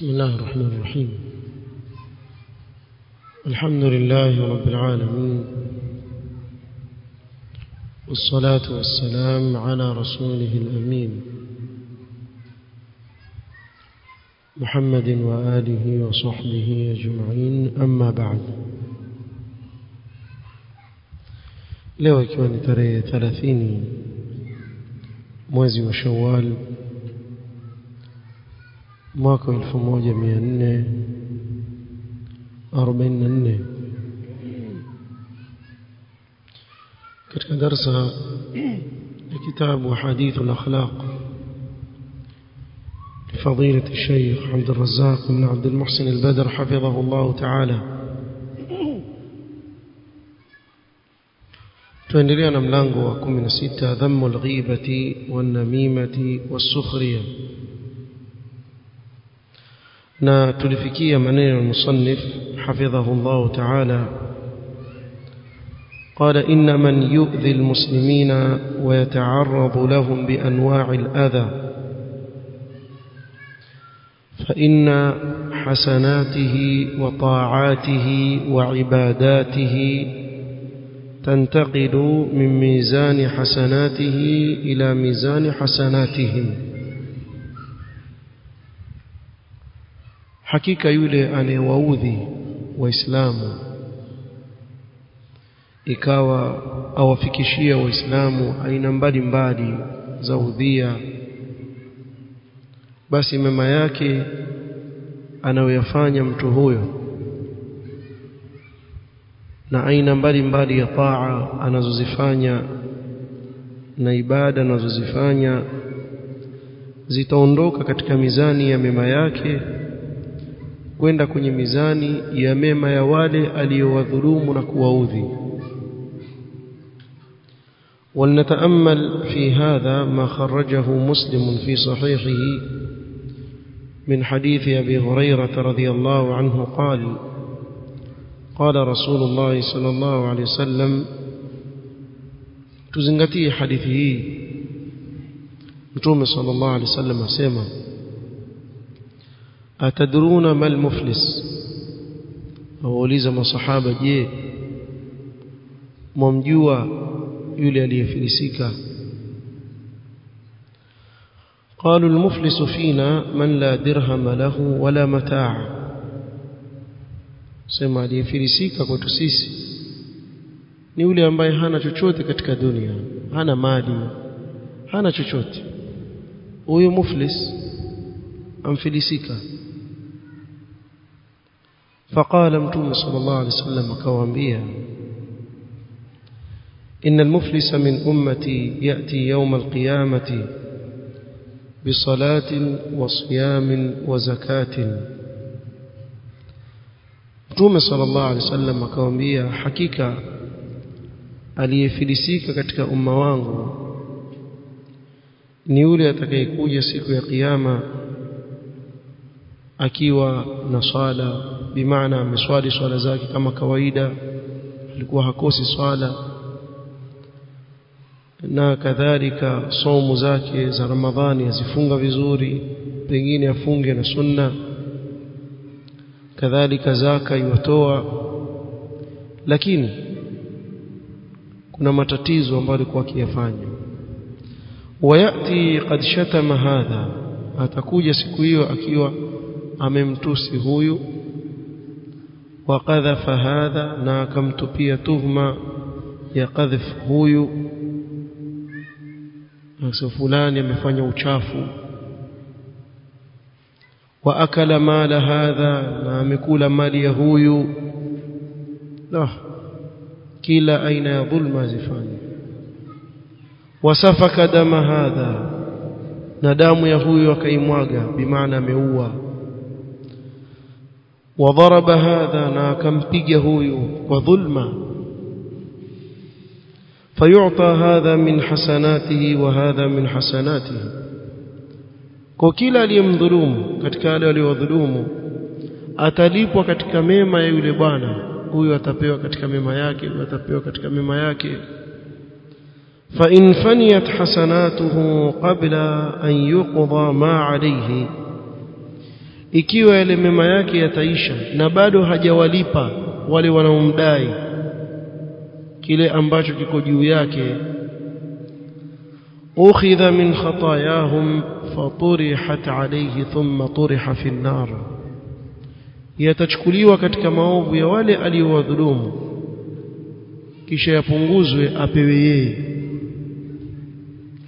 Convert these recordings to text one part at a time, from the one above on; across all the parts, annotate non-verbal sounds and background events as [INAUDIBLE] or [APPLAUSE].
بسم الله الرحمن الرحيم. الحمد لله رب العالمين. والصلاة والسلام على رسوله الأمين. محمد وآله وصحبه أجمعين. أما بعد. leo ikiwa ni tarehe 30 mwezi wa Shawwal ماكو wa elfu moja mia nne arobaini na nne katika darsa لفضيلة الشيخ عبد الرزاق بن عبد المحسن البدر حفظه الله تعالى. تندرينا ملانغو وكم من ستة ذم الغيبة والنميمة والسخرية. Na tulifikia maneno ya hafidhahu Allah ta'ala. قال إن من يؤذي المسلمين ويتعرض لهم بأنواع الأذى فإن حسناته وطاعاته وعباداته تنتقل من ميزان حسناته إلى ميزان حسناتهم hakika yule anayewaudhi waislamu ikawa awafikishia waislamu aina mbalimbali za udhia basi mema yake anayoyafanya mtu huyo na aina mbalimbali ya taa anazozifanya na ibada anazozifanya zitaondoka katika mizani ya mema yake kwenda kwenye mizani ya mema ya wale aliyowadhulumu na kuwaudhi. ولنتأمل في هذا ما خرجه مسلم في صحيحه من حديث أبي هريرة رضي الله عنه قال قال رسول الله صلى الله عليه وسلم تزنغتي حديثه متوم صلى الله عليه وسلم أسيما atadruna mal muflis wauliza masahaba je mwamjua yule aliyefilisika قالوا المفلس فينا من لا درهم له ولا متاع sema aliyefilisika kwetu sisi ni yule ambaye hana chochote katika dunia hana mali hana chochote huyo muflis amfilisika فقال متوم صلى الله عليه وسلم كوانبيا إن المفلس من أمتي يأتي يوم القيامة بصلاة وصيام وزكاة. متوم صلى الله عليه وسلم كوانبيا aliyefilisika katika umma wangu ni yule atakayekuja siku ya akiwa na swala bimaana ameswali swala zake kama kawaida alikuwa hakosi swala na kadhalika somo zake za Ramadhani azifunga vizuri pengine afunge na sunna kadhalika zaka iwatoa lakini kuna matatizo ambayo alikuwa akiyafanya. Wayati qad shatama hadha atakuja siku hiyo akiwa amemtusi huyu wakadhafa hadha na akamtupia tuhma ya kadhif huyu sio fulani amefanya uchafu. Wa akala mala hadha na amekula mali ya huyu. La kila aina ya dhulma zifanye wasafaka dama hadha na damu ya huyu akaimwaga bimaana ameua. وضرب هذا ناكم بيه وظلما. فيعطى هذا من حسناته وهذا من حسناته. وكلا لهم ظلوم كتك ألي وظلوم أتليب وكتك يولبانا هو يتبيو كتك ياكي ويتبيو كتك ياكي فإن فنيت حسناته قبل أن يقضى ما عليه ikiwa yale mema yake yataisha na bado hajawalipa wale wanaomdai kile ambacho kiko juu yake. Ukhidha min khatayahum faturihat alayhi thumma turiha fi an-nar yatachukuliwa katika maovu ya wale aliowadhulumu kisha yapunguzwe apewe yeye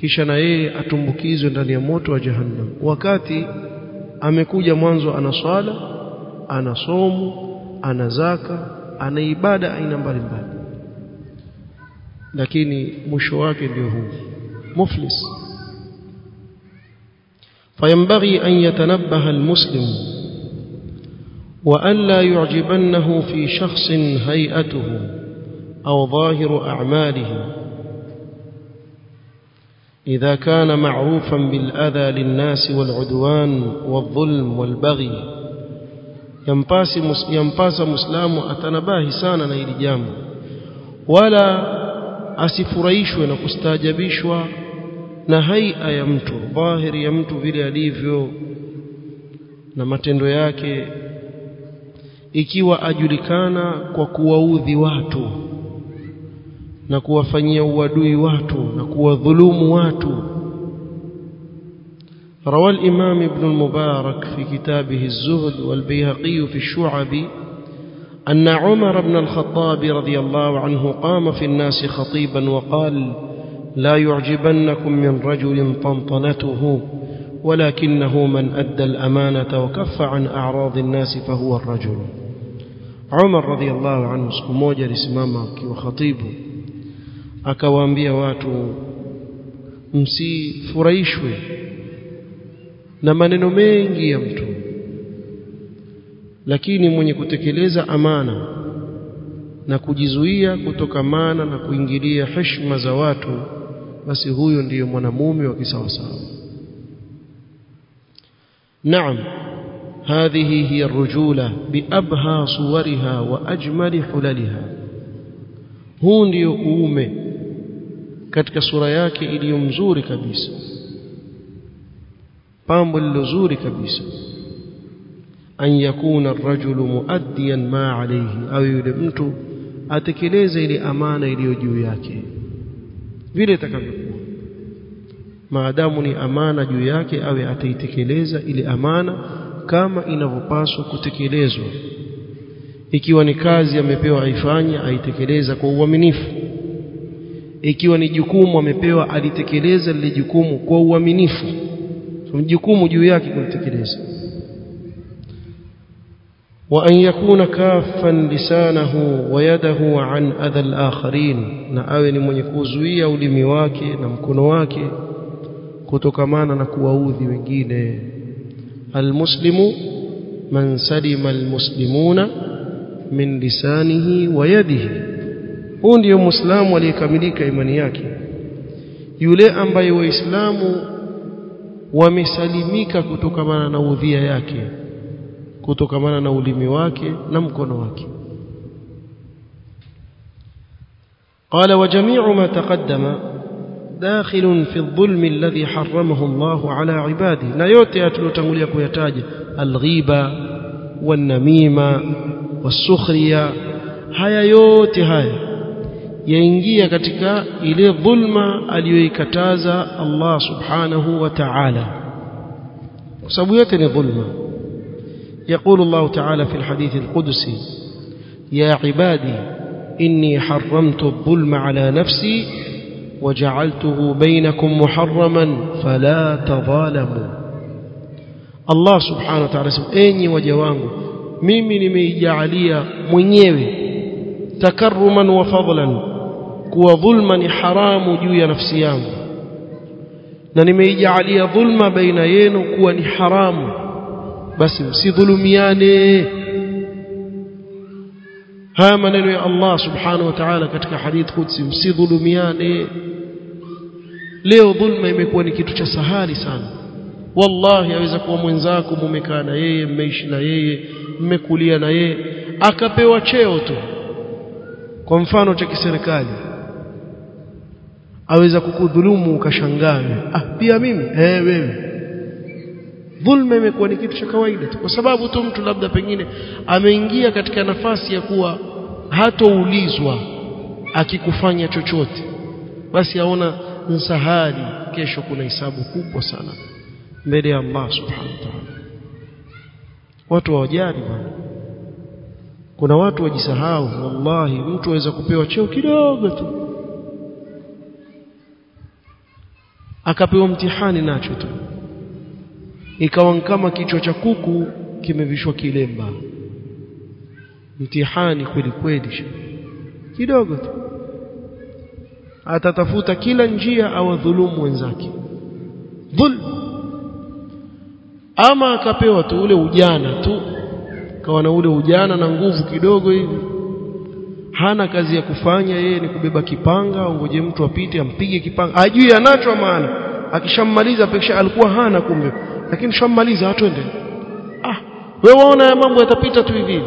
kisha na yeye atumbukizwe ndani ya moto wa jahannam. Wakati amekuja mwanzo ana swala ana somu ana zaka ana ibada aina mbalimbali lakini mwisho wake ndio huu muflis فينبغي أن يتنبه المسلم وأن لا يعجبنه في شخص هيئته أو ظاهر أعماله إذا كان معروفا بالأذى للناس والعدوان والظلم والبغي ينباس ينباس مسلم أتنباه سانا إلى جامع ولا asifurahishwe na kustaajabishwa na haia ya mtu dhahiri ya mtu vile alivyo na matendo yake ikiwa ajulikana kwa kuwaudhi watu na kuwafanyia uadui watu na kuwadhulumu watu. روى الإمام ابن المبارك في كتابه الزهد والبيهقي في الشعب أن عمر بن الخطاب رضي الله عنه قام في الناس خطيبا وقال لا يعجبنكم من رجل طنطنته ولكنه من أدى الأمانة وكف عن أعراض الناس فهو الرجل عمر رضي الله عنه سكموجة لسمامة وخطيبه akawaambia watu msifurahishwe na maneno mengi ya mtu lakini mwenye kutekeleza amana na kujizuia kutokamana na kuingilia heshima za watu basi huyo ndiyo mwanamume wa kisawasawa naam هذه هي الرجولة بأبهى صورها وأجمل حللها huu ndio uume katika sura yake iliyo mzuri kabisa. Pambo lilozuri kabisa. An yakuna ar-rajulu muaddiyan ma alayhi au yule mtu atekeleze ile amana iliyo juu yake. Vile itakavyokuwa. Maadamu ni amana juu yake awe ataitekeleza ile amana kama inavyopaswa kutekelezwa. Ikiwa ni kazi amepewa aifanye aitekeleza kwa uaminifu ikiwa ni jukumu amepewa alitekeleza lile jukumu kwa uaminifu. So, jukumu juu yake kulitekeleza. Wa an yakuna kafan lisanahu wa yadahu an adha al-akharin na awe ni mwenye kuzuia ulimi wake na mkono wake kutokamana na kuwaudhi wengine. Almuslimu man salima almuslimuna min lisanihi wa yadihi. Huu ndio muislamu aliyekamilika imani yake yule ambaye waislamu wamesalimika kutokamana na udhia yake kutokamana na ulimi wake na mkono wake قال وجميع ما تقدم داخل في الظلم الذي حرمه الله على عباده na yote tulotangulia kuyataja alghiba والنميمه والسخريه haya yote haya yaingia katika ile dhulma aliyoikataza Allah subhanahu wa ta'ala kwa sababu yote ni dhulma يقول الله تعالى في الحديث القدسي يا عبادي إني حرمت الظلم على نفسي وجعلته بينكم محرما فلا تظالموا الله سبحانه وتعالى أني وجوانه mimi nimeijalia mwenyewe takarruman wa fadlan kuwa dhulma ni haramu juu ya nafsi yangu. Na nimeijalia dhulma baina yenu kuwa ni haramu. Basi msidhulumiane. Haya maneno ya Allah subhanahu wa ta'ala katika hadith kudsi msidhulumiane. Leo dhulma imekuwa ni kitu cha sahali sana. Wallahi aweza kuwa mwenzako mumekaa na yeye mmeishi na yeye mmekulia na yeye akapewa cheo tu. Kwa mfano cha kiserikali aweza kukudhulumu ukashangaa ah pia mimi? Eh wewe. Dhulma imekuwa ni kitu cha kawaida kwa sababu tu mtu labda pengine ameingia katika nafasi ya kuwa hatoulizwa akikufanya chochote basi aona nsahali kesho kuna hisabu kubwa sana mbele ya Allah subhanahu wa ta'ala. Watu hawajali bwana. Kuna watu wajisahau wallahi mtu aweza kupewa cheo kidogo tu akapewa mtihani nacho tu. Ikawa kama kichwa cha kuku kimevishwa kilemba. Mtihani kweli kweli kidogo tu. Atatafuta kila njia awadhulumu wenzake. Dhul. Ama akapewa tu ule ujana tu. Kawa na ule ujana na nguvu kidogo hivi hana kazi ya kufanya yeye ni kubeba kipanga ngoje mtu apite ampige kipanga. Ajui anacho maana. Akishammaliza pekisha alikuwa hana kumbe. Lakini shammaliza atwende. Ah wewe waona ya mambo yatapita tu hivi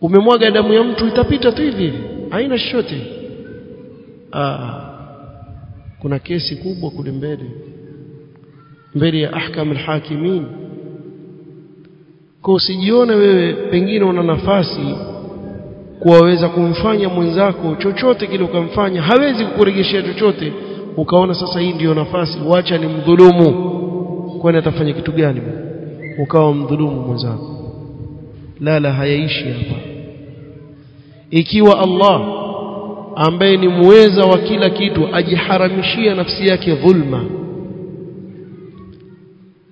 umemwaga damu ya mtu itapita tu hivi haina chochote. Ah kuna kesi kubwa kule mbele. Mbele ya ahkam alhakimin kwa usijione wewe pengine una nafasi kuwaweza kumfanya mwenzako chochote kile ukamfanya hawezi kukuregeshea chochote ukaona sasa hii ndiyo nafasi wacha ni mdhulumu kwani atafanya kitu gani? Ukawa mdhulumu mwenzako. La la hayaishi hapa. Ikiwa Allah ambaye ni muweza wa kila kitu ajiharamishia nafsi yake dhulma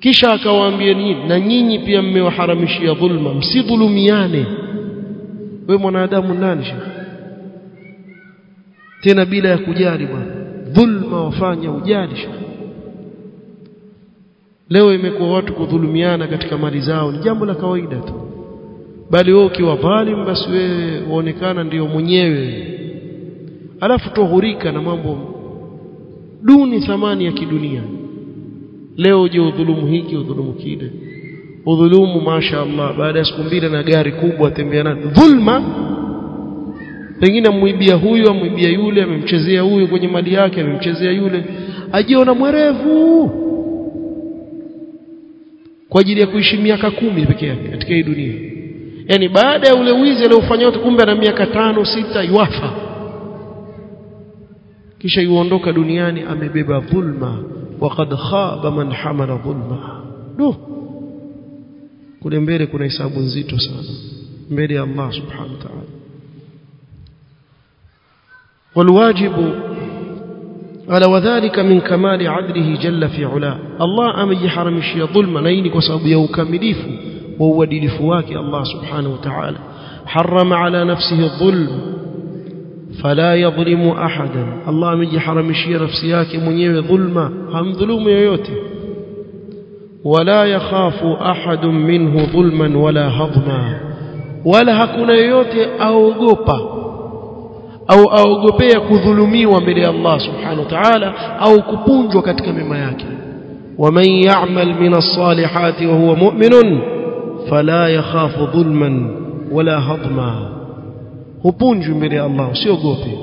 kisha akawaambia nini? Na nyinyi pia mmewaharamishia dhulma msidhulumiane. We mwanadamu nani tena bila ya kujali bwana dhulma wafanya ujali leo imekuwa watu kudhulumiana katika mali zao ni jambo la kawaida tu. Bali wewe ukiwa dhalim basi wewe waonekana ndiyo mwenyewe. Alafu tuhurika na mambo duni thamani ya kidunia leo uje udhulumu hiki udhulumu kile? Udhulumu masha Allah baada ya siku mbili na gari kubwa tembea na dhulma. Pengine amwibia huyu amwibia yule amemchezea huyu kwenye mali yake amemchezea yule. Ajiona mwerevu. Kwa ajili ya kuishi miaka kumi pekee yake katika hii dunia. Yani baada ya ule wizi aliofanya wote kumbe ana miaka tano sita yuafa. Kisha yuondoka duniani amebeba dhulma وقad khaba man hamala dhulma do kule mbele kuna hesabu nzito sana mbele ya Allah subhanahu wa ta'ala والواجب قال وذلك من كمال عدله جل في علاه الله amejiharamishia dhulma na hii ni kwa sababu ya ukamilifu wa uadilifu wake Allah subhanahu wa ta'ala harrama ala nafsihi dhulma فلا يظلم أحدا. الله من ميحرم شيء نفسياك منيه ظلما هم ظلم يوتي. ولا يخاف أحد منه ظلما ولا هضما. ولا حكون يوتي أوغوبا. أو اوغوبيه كظلميوا وملي الله سبحانه وتعالى. أو كبونجوا ketika مما yake ومن يعمل من الصالحات وهو مؤمن فلا يخاف ظلما ولا هضما. Hupunjwi mbele ya Allah usiogope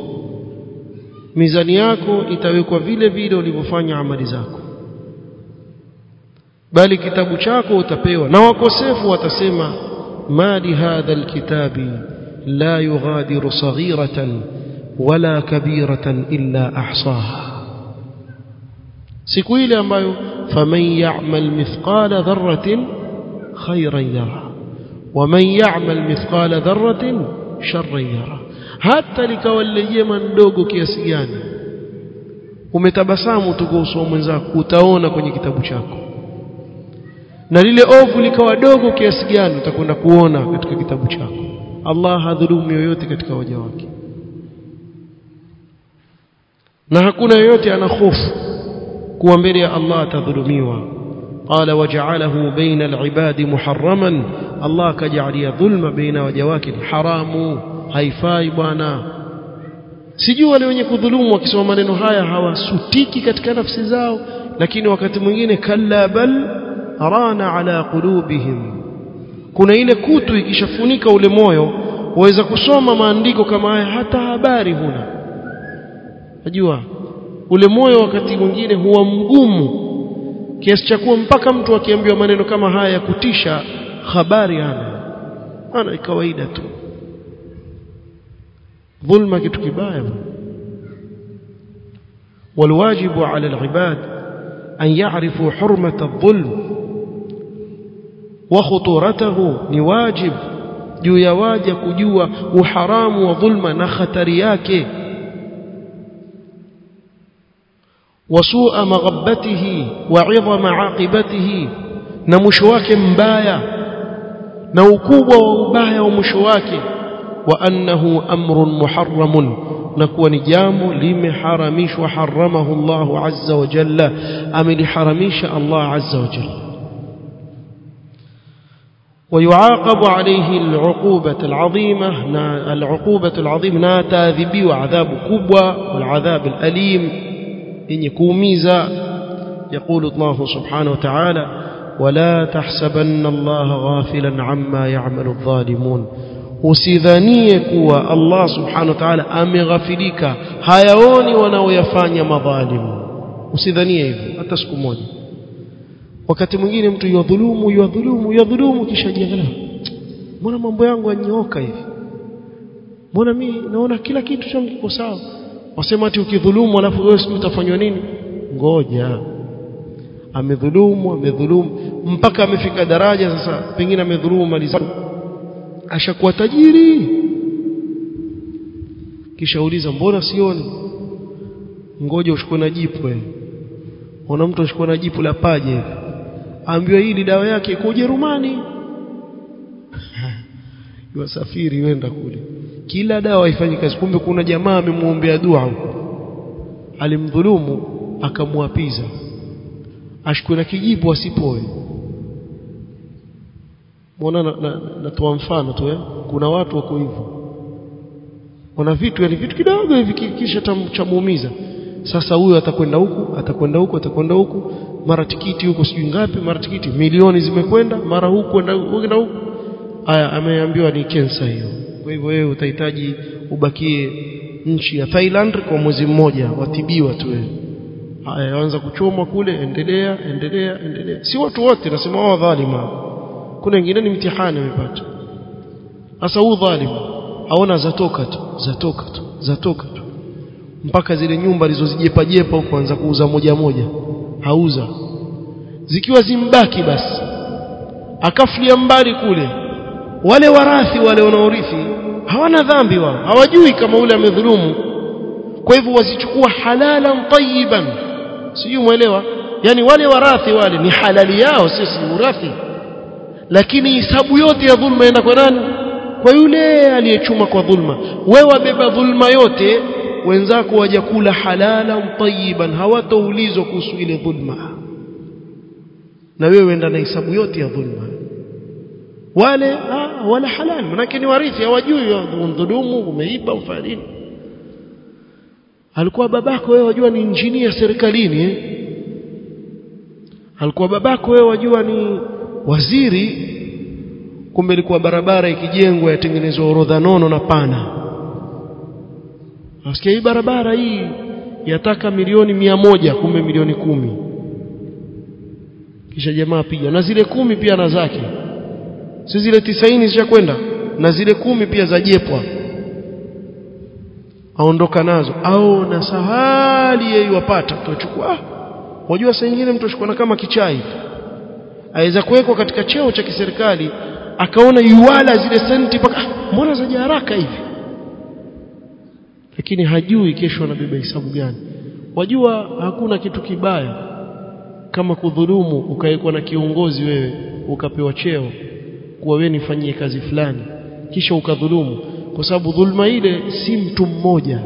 mizani yako itawekwa vile vile ulivyofanya amali zako bali kitabu chako utapewa na wakosefu watasema mali hadha alkitabi la yughadiru saghiratan wala kabiratan illa ahsaha siku ile ambayo faman ya'mal mithqala dharratin khayran yara waman ya'mal mithqala dharratin sharran yara hata likawa lile jema ndogo kiasi gani. Umetabasamu tu kwa uso mwenzako utaona kwenye kitabu chako. Na lile ovu likawa dogo kiasi gani utakwenda kuona katika kitabu chako. Allah hadhulumu yoyote katika waja wake. Na hakuna yoyote ana hofu kuwa mbele ya Allah atadhulumiwa. Qala waja'alahu baina al'ibadi muharraman Allah akajalia dhulma baina waja wake ni haramu haifai bwana. Sijui wale wenye kudhulumu wakisoma maneno haya hawasutiki katika nafsi zao lakini wakati mwingine kalla bal rana ala qulubihim. Kuna ile kutu ikishafunika ule moyo waweza kusoma maandiko kama haya hata habari huna. Najua ule moyo wakati mwingine huwa mgumu kiasi cha kuwa mpaka mtu akiambiwa maneno kama haya ya kutisha habari أنا ana kawaida tu dhulma kitu kibaya والواجب على العباد أن يعرفوا حرمة الظلم وخطورته نواجب. يواجه كجوة وحرام وظلم نخترياك. وسوء مغبته وعظم عاقبته. نمشواك مبايا. نوكوبا وبايا ومشواكي وأنه أمر محرم نكون جام لم حرميش وحرمه الله عز وجل أم لحرميش الله عز وجل ويعاقب عليه العقوبة العظيمة العقوبة العظيمة ناتاذبي وعذاب كبوة والعذاب الأليم إن يكون ميزا يقول الله سبحانه وتعالى ولا تحسبن الله غافلا عما يعمل الظالمون usidhanie kuwa Allah subhanahu wa ta'ala ameghafilika hayaoni wanaoyafanya madhalimu usidhanie hivyo hata siku moja wakati mwingine mtu yadhulumu yadhulumu yadhulumu kisha jiangalia mbona mambo yangu yanyooka hivi mbona mimi naona kila kitu changu kiko sawa wasema ati ukidhulumu alafu wewe sijui utafanywa nini ngoja amedhulumu amedhulumu mpaka amefika daraja sasa pengine amedhulumu mali zake. Ashakuwa tajiri. Kisha uliza mbona sioni? Ngoja ushikwe na jipu wewe. Ona mtu ashukue na jipu la paje hivi. Hii ni dawa yake iko Ujerumani. [LAUGHS] Yasafiri wenda kule. Kila dawa haifanyi kazi. Kumbe kuna jamaa amemuombea dua alimdhulumu akamwapiza. Ashikwe na kijipu asipoe Mbona natoa mfano tu eh? Kuna watu wako hivyo. Wana vitu yani vitu kidogo hivi kisha chamuumiza. Sasa huyo atakwenda huku, atakwenda huku, atakwenda huku, mara tikiti huko sijui ngapi, mara tikiti milioni zimekwenda, mara huku kwenda huku. Aya ameambiwa ni kensa hiyo. Kwa hivyo wewe utahitaji ubakie nchi ya Thailand kwa mwezi mmoja watibiwa tu wewe. Haya anza kuchomwa kule, endelea, endelea, endelea. Si watu wote nasema wao dhalima kuna wengine ni mtihani amepata sasa huu dhalimu aona zatoka tu zatoka tu zatoka tu. Mpaka zile nyumba alizozijepa jepa huko anza kuuza moja moja hauza. Zikiwa zimbaki basi akafulia mbali kule. Wale warathi wale wanaorithi hawana dhambi wao hawajui kama ule amedhulumu. Kwa hivyo wazichukua halalan tayyiban. Sijui mwelewa yani wale warathi wale ni halali yao sisi urathi lakini hisabu yote ya dhulma inaenda kwa nani? Kwa yule aliyechuma kwa dhulma. Wewe wabeba dhulma yote wenzako wajakula halalan halala tayyiban hawataulizwa kuhusu ile dhulma. Na wewe wenda na hisabu yote ya dhulma. Wale ah, wala halali manake ni warithi hawajui dhulumu umeiba ufanya nini? Alikuwa babako wewe wajua ni injinia serikalini eh? alikuwa babako wewe wajua ni waziri kumbe ilikuwa barabara ikijengwa yatengenezwa orodha nono na pana. Nasikia hii barabara hii yataka milioni mia moja kumbe milioni kumi. Kisha jamaa piga na zile kumi pia na zake. Si zile tisaini zishakwenda na zile kumi pia zajepwa aondoka nazo. Au na sahali yeye tuachukua wajua saa nyingine mtu ashikwana kama kichai aweza kuwekwa katika cheo cha kiserikali akaona yuwala zile senti mpaka ah, mbona zaja haraka hivi? Lakini hajui kesho anabeba hisabu gani. Wajua hakuna kitu kibaya kama kudhulumu ukawekwa na kiongozi wewe ukapewa cheo kuwa wewe nifanyie kazi fulani kisha ukadhulumu. Kwa sababu dhulma ile si mtu mmoja.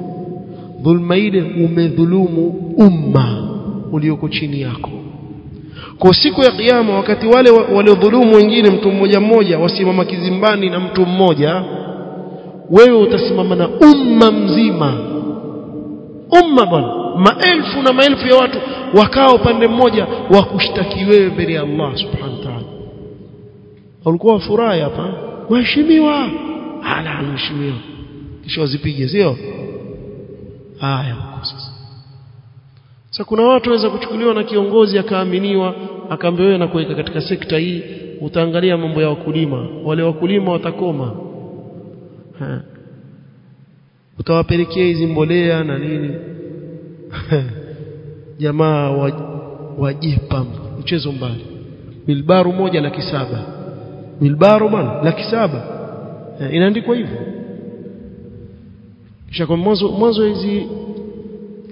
Dhulma ile umedhulumu umma ulioko chini yako kwa siku ya kiyama wakati wale waliodhulumu wengine mtu mmoja mmoja wasimama kizimbani na mtu mmoja wewe utasimama na umma mzima. Umma bwana. Maelfu na maelfu ya watu wakao upande mmoja wa kushtaki wewe mbele ya Allah subhanahu wa ta'ala. Walikuwa wafurahi hapa. Waheshimiwa ala mheshimiwa. Kisha wazipige sio? Haya sasa sasa kuna watu waweza kuchukuliwa na kiongozi akaaminiwa akaambiwa na kuweka katika sekta hii utaangalia mambo ya wakulima. Wale wakulima watakoma. Ha. utawapelekea hizi mbolea na nini? [LAUGHS] Jamaa wajipa mchezo mbali bilbaru moja laki saba. Bilbaru bwana laki saba. Inaandikwa hivyo. Kisha kwa mwanzo mwanzo hizi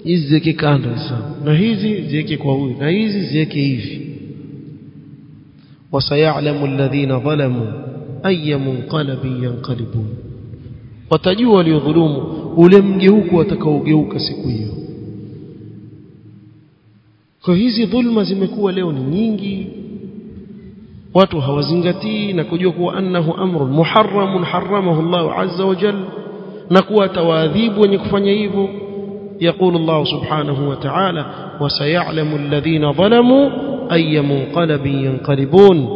hizi ziweke kando sasa. Na hizi ziweke kwa huyu na hizi ziweke hivi. Wasayalamu alladhina dhalamu ayya munqalabin yanqalibun. Watajua waliodhulumu ule mgeuko watakaogeuka siku hiyo. Kwa hizi dhulma zimekuwa leo ni nyingi. Watu hawazingatii na kujua kuwa annahu amrun muharramun haramahu Allahu azza wa jalla na kuwa atawaadhibu wenye kufanya hivyo يقول الله سبحانه وتعالى وسيعلم الذين ظلموا أي منقلب ينقلبون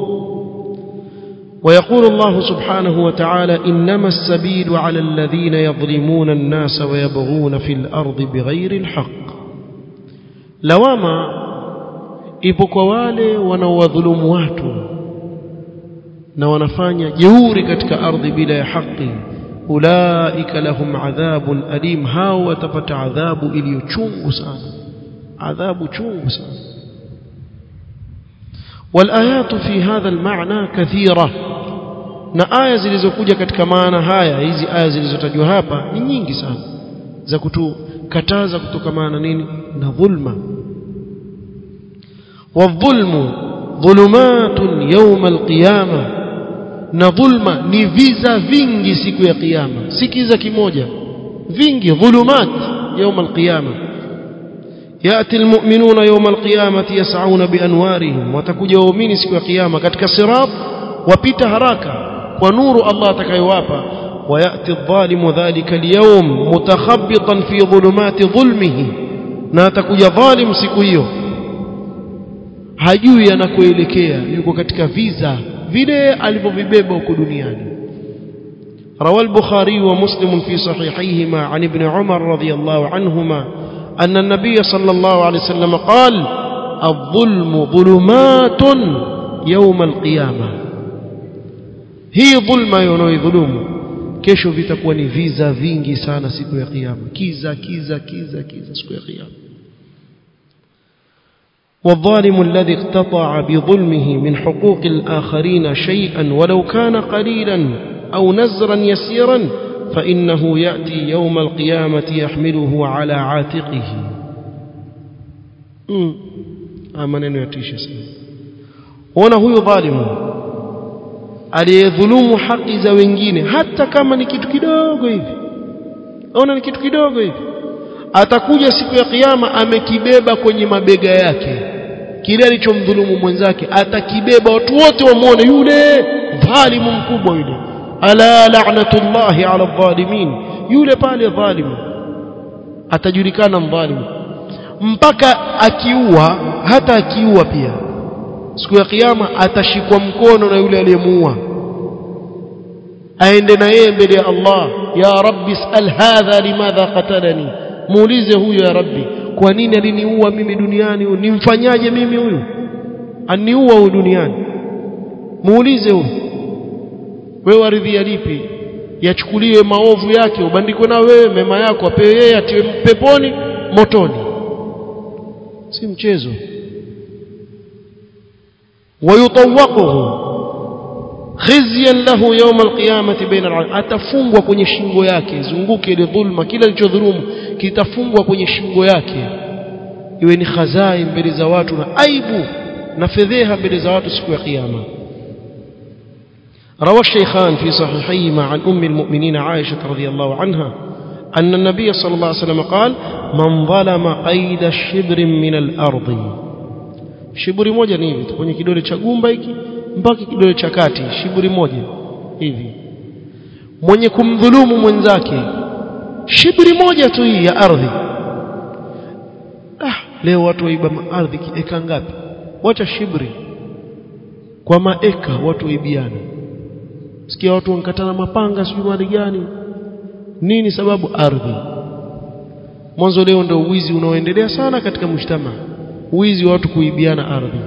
ويقول الله سبحانه وتعالى إنما السبيل على الذين يظلمون الناس ويبغون في الأرض بغير الحق لواما ipo wale wanaowadhulumu watu na wanafanya jeuri ulaika lahum adhabun alim hao watapata adhabu iliyochungu sana adhabu chungu sana والآيات في هذا المعنى كثيرة na aya zilizokuja katika maana haya hizi aya zilizotajwa hapa ni nyingi sana za kutukataza kutokamana na nini na dhulma wadhulmu dhulumatun yawma alqiyama na dhulma ni viza vingi siku ya kiyama si kiza kimoja vingi dhulumat yawma alqiyama ياتي المؤمنون يوم القيامه يسعون بانوارهم وتكوجا waumini siku ya kiyama katika sirat wapita haraka kwa nuru Allah atakayowapa وياتي الظالم ذلك اليوم متخبطا في ظلمات ظلمه na atakuja dhalim siku hiyo hajui anakoelekea yuko katika viza vile alivyovibeba huko duniani روى البخاري ومسلم في صحيحيهما عن ابن عمر رضي الله عنهما أن النبي صلى الله عليه وسلم قال الظلم ظلمات يوم القيامة هي ظلمة ينوي kesho vitakuwa ni viza vingi sana siku ya kiyama kiza kiza kiza kiza siku ya kiyama والظالم الذي اقتطع بظلمه من حقوق الآخرين شيئا ولو كان قليلا أو نزرا يسيرا فإنه يأتي يوم القيامة يحمله على عاتقه. آمنين آه، يأتيش هنا هو يظالم عليه ظلوم حق زوينجين حتى كما نكتك دوغي هنا نكتك دوغي atakuja siku ya kiyama amekibeba kwenye mabega yake. Kile alichomdhulumu mwenzake atakibeba. Watu wote wamwone yule dhalimu mkubwa yule. Ala la'natullahi ala dhalimin yule pale dhalimu. Atajulikana mdhalimu. Mpaka akiua hata akiua pia. Siku ya kiyama atashikwa mkono na yule aliyemuua. Aende na yeye mbele ya Allah. Ya rabbi sal hadha limadha qatalani muulize huyo ya rabbi kwa nini aliniua mimi duniani? Nimfanyaje mimi huyu? Aniua huyu duniani? Muulize huyu wewe waridhia lipi? Yachukuliwe maovu yake ubandikwe na wewe mema yako apewe yeye atiwe peponi motoni. Si mchezo. Wayutawaqahu khizyan lahu yawm alqiyamati baina atafungwa kwenye shingo yake zunguke ile dhulma kila alichodhulumu kitafungwa kwenye shingo yake iwe ni khazai mbele za watu na aibu na fedheha mbele za watu siku ya kiyama روى الشيخان في صحيحيهما عن أم المؤمنين عائشة رضي الله عنها أن النبي صلى الله عليه وسلم قال من ظلم قيد شبر من الأرض shiburi moja ni hivi kwenye kidole cha gumba hiki mpaka kidole cha kati shiburi moja hivi mwenye kumdhulumu mwenzake shiburi moja tu hii ya ardhi. Ah leo watu waiba ardhi kieka ngapi? Wacha shibri. Kwa maeka watu waibiana sikia watu wankatana mapanga sijui mali gani. Nini sababu ardhi? Mwanzo leo ndio uwizi unaoendelea sana katika mshtama. Uwizi wa watu kuibiana ardhi.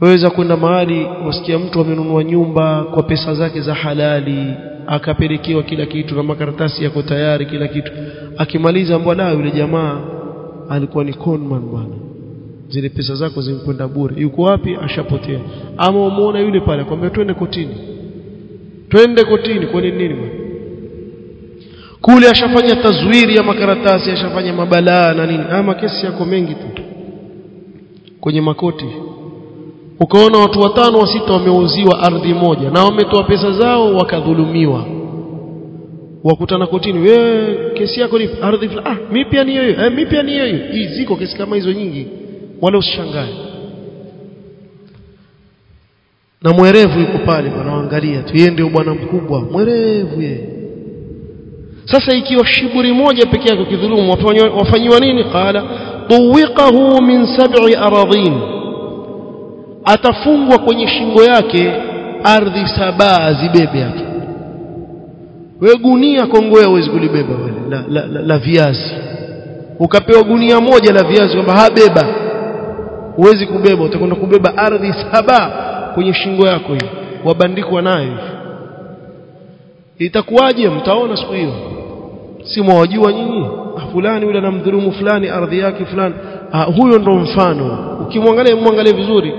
Waweza kwenda mahali wasikia mtu amenunua nyumba kwa pesa zake za halali akapelekewa kila kitu na makaratasi yako tayari kila kitu. Akimaliza mbona yule jamaa alikuwa ni conman bwana. Zile pesa zako zimkwenda bure. Yuko wapi? Ashapotea. Ama umuona yule pale akwambia twende kotini. Twende kotini. Kwa nini nini bwana? Kule ashafanya tazwiri ya makaratasi ashafanya mabalaa na nini. Ama kesi yako mengi tu. Kwenye makoti ukaona watu watano wa sita wameuziwa ardhi moja na wametoa pesa zao wakadhulumiwa. Wakutana kotini wewe kesi yako ni ardhi ah mimi pia ni hiyo eh mimi pia ni hiyo hii ziko kesi kama hizo nyingi. Wala usishangae. Na mwerevu yuko pale wanaangalia tu. Yeye ndio bwana mkubwa. Mwerevu yeye. Sasa ikiwa shiburi moja peke yake kidhulumu wafanyiwa nini? Qala tuwiqahu min sab'i aradhin atafungwa kwenye shingo yake ardhi saba zibebe yake we gunia kongwea huwezi kulibeba wale la, la, la, la viazi. Ukapewa gunia moja la viazi kwamba habeba huwezi kubeba utakwenda kubeba ardhi saba kwenye shingo yako hiyo. Wabandikwa nayo. Itakuwaje? Mtaona siku hiyo. Si mwajua nyinyi? Fulani yule anamdhulumu fulani ardhi yake fulani. Ah, huyo ndo mfano. Ukimwangalia mwangalie vizuri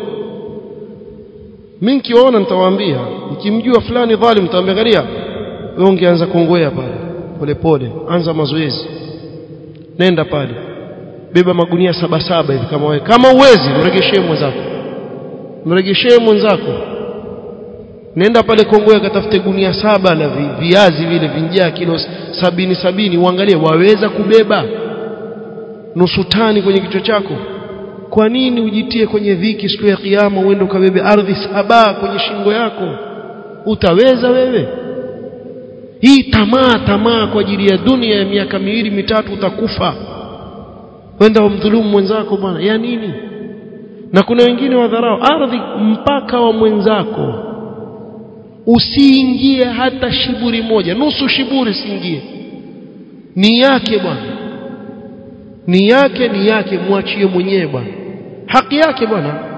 mimi nikiona nitawaambia. Nikimjua fulani dhalim nitawaambia angalia wewe ungeanza kongwea pale. Polepole anza mazoezi. Nenda pale. Beba magunia saba saba hivi kama wewe. Kama uwezi mregeshee mwenzako. Mregeshee mwenzako. Nenda pale kongoe katafute gunia saba la vi, viazi vile vinjaa kilo sabini sabini. Uangalie waweza kubeba nusu tani kwenye kichwa chako kwa nini ujitie kwenye dhiki siku ya kiyama uende ukabebe ardhi saba kwenye shingo yako? Utaweza wewe? Hii tamaa tamaa kwa ajili ya dunia ya miaka miwili mitatu utakufa. Wenda umdhulumu mwenzako bwana. Ya nini? Na kuna wengine wadharau. Ardhi mpaka wa mwenzako. Usiingie hata shiburi moja. Nusu shiburi siingie ni yake bwana. Ni yake ni yake. Mwachie mwenyewe bwana haki yake bwana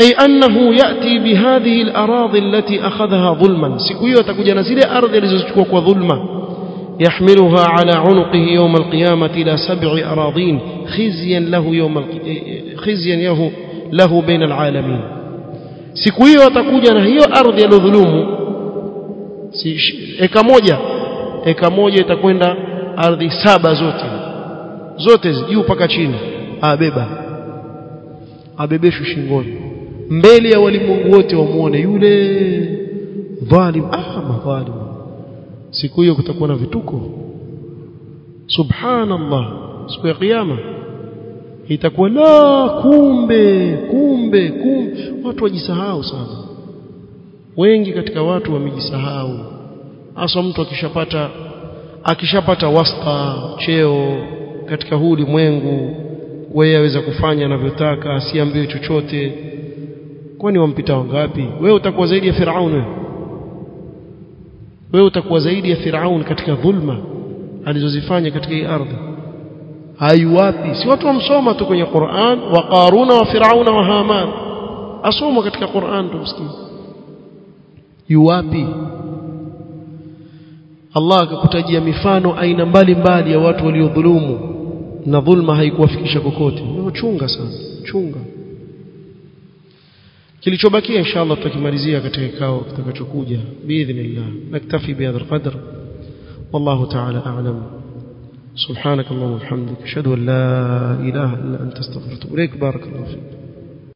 أي أنه يأتي بهذه الأراضي التي أخذها ظلما. سكوية تكوجا نزيل أرض لزجكوك وظلما يحملها على عنقه يوم القيامة إلى سبع أراضين. خزيا له يوم خزيا له بين العالمين. siku hiyo atakuja na hiyo ardhi aliyodhulumu eka moja eka moja itakwenda ardhi saba zote zote juu mpaka chini. Abeba. Abebeshwe shingoni. Mbele ya walimwengu wote wamuone yule dhalim. Ah madhalim. Siku hiyo kutakuwa na vituko. Subhanallah. Siku ya kiyama. Itakuwa la kumbe kumbe kumbe. Watu wajisahau sana. Wengi katika watu wamejisahau. Hasa mtu akishapata akishapata wasta cheo katika huu ulimwengu wewe aweza kufanya anavyotaka asiambiwe chochote. Kwani wampita wangapi wewe utakuwa zaidi ya Firaun. Wewe utakuwa zaidi ya Firaun katika dhulma alizozifanya katika hii ardhi. Haiwapi si watu wamsoma tu kwenye Qur'an wa Qaruna wa Firauna wa Haman. Asoma katika Qur'an tu msikini. Yuwapi Allah akakutajia mifano aina mbalimbali ya watu waliodhulumu na dhulma haikuwafikisha kokote chunga sana chunga kilichobakia inshallah tutakimalizia katika kikao kitakachokuja biidhnillah naktafi bihadha alqadr wallahu ta'ala a'lam سبحانك اللهم وبحمدك اشهد ان لا اله الا انت استغفرك واتوب اليك بارك الله فيك